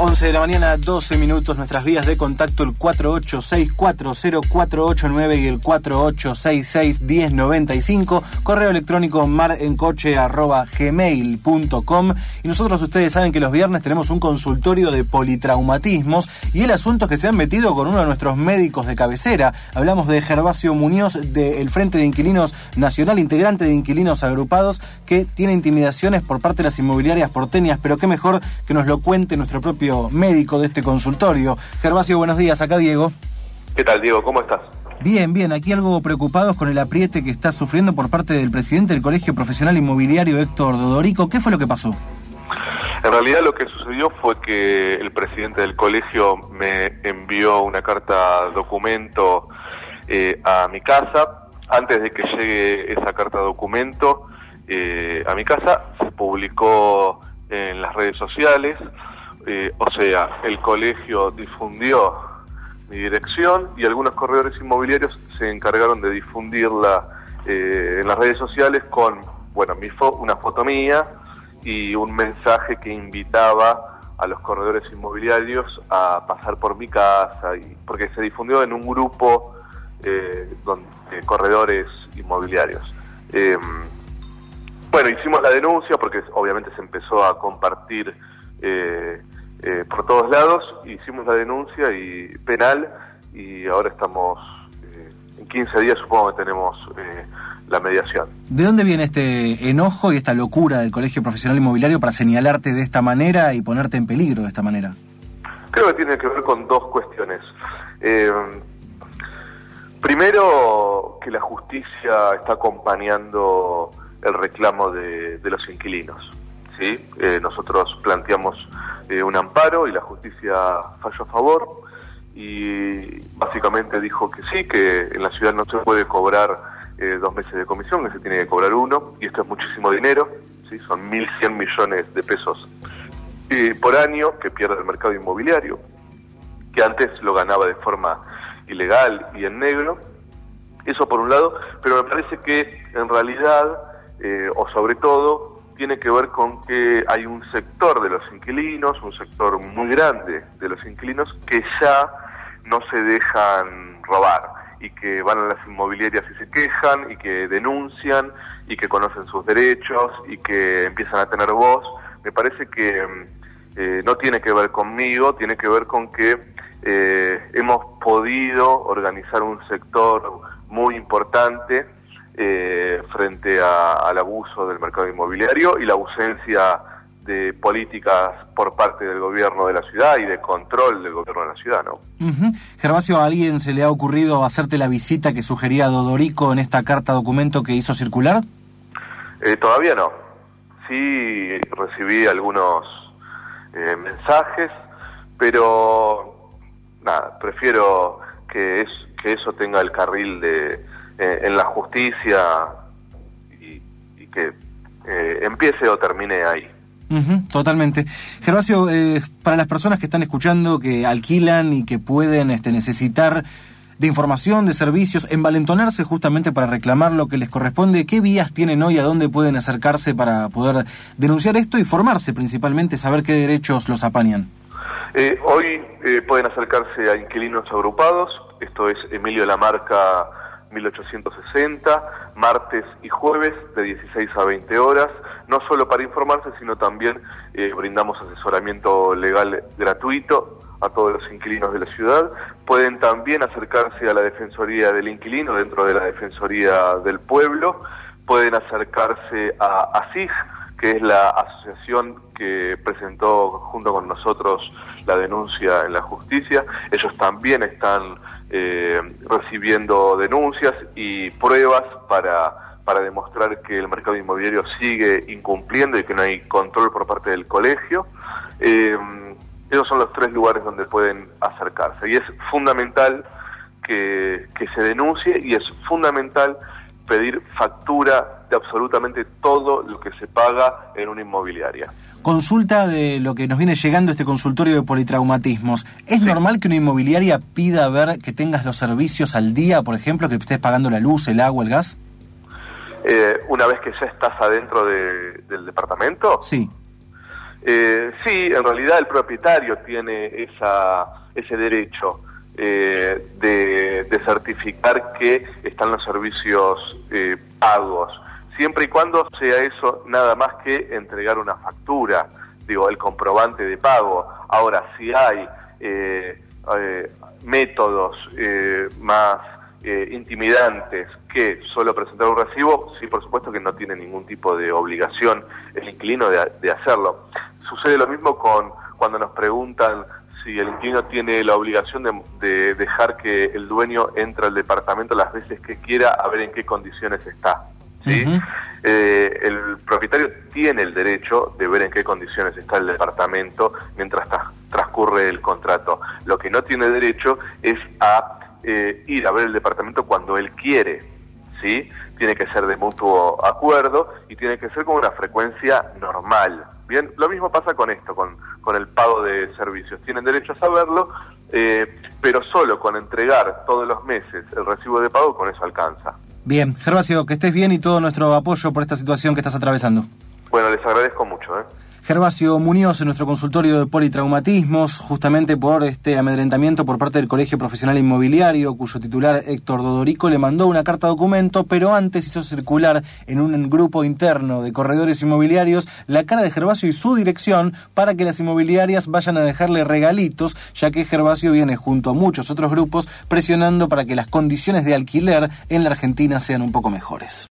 11 de la mañana, 12 minutos, nuestras vías de contacto el 48640489 y el 48661095, correo electrónico marencoche.gmail.com y nosotros ustedes saben que los viernes tenemos un consultorio de politraumatismos y el asunto es que se han metido con uno de nuestros médicos de cabecera. Hablamos de Gervasio Muñoz del Frente de Inquilinos Nacional, integrante de Inquilinos Agrupados, que tiene intimidaciones por parte de las inmobiliarias porteñas, pero qué mejor que nos lo cuente nuestro propio médico de este consultorio. Gervasio, buenos días, acá Diego. ¿Qué tal, Diego? ¿Cómo estás? Bien, bien, aquí algo preocupados con el apriete que está sufriendo por parte del presidente del Colegio Profesional Inmobiliario, Héctor Dodorico. ¿Qué fue lo que pasó? En realidad lo que sucedió fue que el presidente del colegio me envió una carta documento eh, a mi casa. Antes de que llegue esa carta documento eh, a mi casa, se publicó en las redes sociales eh, o sea, el colegio difundió mi dirección y algunos corredores inmobiliarios se encargaron de difundirla eh, en las redes sociales con, bueno, mi una foto mía y un mensaje que invitaba a los corredores inmobiliarios a pasar por mi casa, y, porque se difundió en un grupo eh, de corredores inmobiliarios. Em, bueno, hicimos la denuncia porque obviamente se empezó a compartir eh, eh, por todos lados, hicimos la denuncia y penal y ahora estamos, eh, en 15 días supongo que tenemos eh, la mediación. ¿De dónde viene este enojo y esta locura del Colegio Profesional Inmobiliario para señalarte de esta manera y ponerte en peligro de esta manera? Creo que tiene que ver con dos cuestiones. primero, que la justicia está acompañando el reclamo de, de los inquilinos. ¿Sí? nosotros planteamos eh, un amparo y la justicia falló a favor y básicamente dijo que sí, que en la ciudad no se puede cobrar eh, dos meses de comisión, que se tiene que cobrar uno, y esto es muchísimo dinero, ¿sí? son 1.100 millones de pesos eh, por año que pierde el mercado inmobiliario, que antes lo ganaba de forma ilegal y en negro, eso por un lado, pero me parece que en realidad, o sobre todo, tiene que ver con que hay un sector de los inquilinos, un sector muy grande de los inquilinos, que ya no se dejan robar y que van a las inmobiliarias y se quejan y que denuncian y que conocen sus derechos y que empiezan a tener voz. Me parece que eh, no tiene que ver conmigo, tiene que ver con que eh, hemos podido organizar un sector muy importante eh, frente al abuso del mercado inmobiliario y la ausencia de políticas por parte del gobierno de la ciudad y de control del gobierno de la ciudad, ¿no? Gervasio, ¿a alguien se le ha ocurrido hacerte la visita que sugería Dodorico en esta carta documento que hizo circular? Eh, todavía no. Sí recibí algunos eh, mensajes, pero nada, prefiero que, es, que eso tenga el carril de, eh, en la justicia y, que eh, empiece o termine ahí. totalmente. Gervasio, eh, para las personas que están escuchando, que alquilan y que pueden este, necesitar de información, de servicios, envalentonarse justamente para reclamar lo que les corresponde, ¿qué vías tienen hoy, a dónde pueden acercarse para poder denunciar esto y formarse principalmente, saber qué derechos los apañan? hoy pueden acercarse a inquilinos agrupados, esto es Emilio Lamarca 1860, martes y jueves de 16 a 20 horas, no solo para informarse, sino también eh, brindamos asesoramiento legal gratuito a todos los inquilinos de la ciudad. Pueden también acercarse a la Defensoría del Inquilino dentro de la Defensoría del Pueblo, pueden acercarse a ASIG, que es la asociación que presentó junto con nosotros la denuncia en la justicia. Ellos también están eh, recibiendo denuncias y pruebas para, para demostrar que el mercado inmobiliario sigue incumpliendo y que no hay control por parte del colegio. Eh, esos son los tres lugares donde pueden acercarse y es fundamental que, que se denuncie y es fundamental pedir factura de absolutamente todo lo que se paga en una inmobiliaria. Consulta de lo que nos viene llegando este consultorio de politraumatismos. ¿Es normal que una inmobiliaria pida ver que tengas los servicios al día, por ejemplo, que estés pagando la luz, el agua, el gas? Eh, una vez que ya estás adentro del departamento. Sí. Eh, sí, en realidad el propietario tiene esa, ese derecho eh, de, certificar que están los servicios eh, pagos, siempre y cuando sea eso nada más que entregar una factura, digo, el comprobante de pago. Ahora, si hay métodos más intimidantes que solo presentar un recibo, sí, por supuesto que no tiene ningún tipo de obligación el inquilino de hacerlo. Sucede lo mismo con cuando nos preguntan si el inquilino tiene la obligación de, dejar que el dueño entre al departamento las veces que quiera a ver en qué condiciones está. ¿Sí? Eh, el propietario tiene el derecho de ver en qué condiciones está el departamento mientras transcurre el contrato. Lo que no tiene derecho es a eh, ir a ver el departamento cuando él quiere. ¿sí? Tiene que ser de mutuo acuerdo y tiene que ser con una frecuencia normal. Bien, lo mismo pasa con esto, con, con el pago de servicios. Tienen derecho a saberlo, eh, pero solo con entregar todos los meses el recibo de pago, con eso alcanza. Bien, Gervasio, que estés bien y todo nuestro apoyo por esta situación que estás atravesando. Bueno, les agradezco mucho. ¿eh? Gervasio Muñoz en nuestro consultorio de politraumatismos, justamente por este amedrentamiento por parte del Colegio Profesional Inmobiliario, cuyo titular Héctor Dodorico le mandó una carta documento, pero antes hizo circular en un grupo interno de corredores inmobiliarios la cara de Gervasio y su dirección para que las inmobiliarias vayan a dejarle regalitos, ya que Gervasio viene junto a muchos otros grupos presionando para que las condiciones de alquiler en la Argentina sean un poco mejores.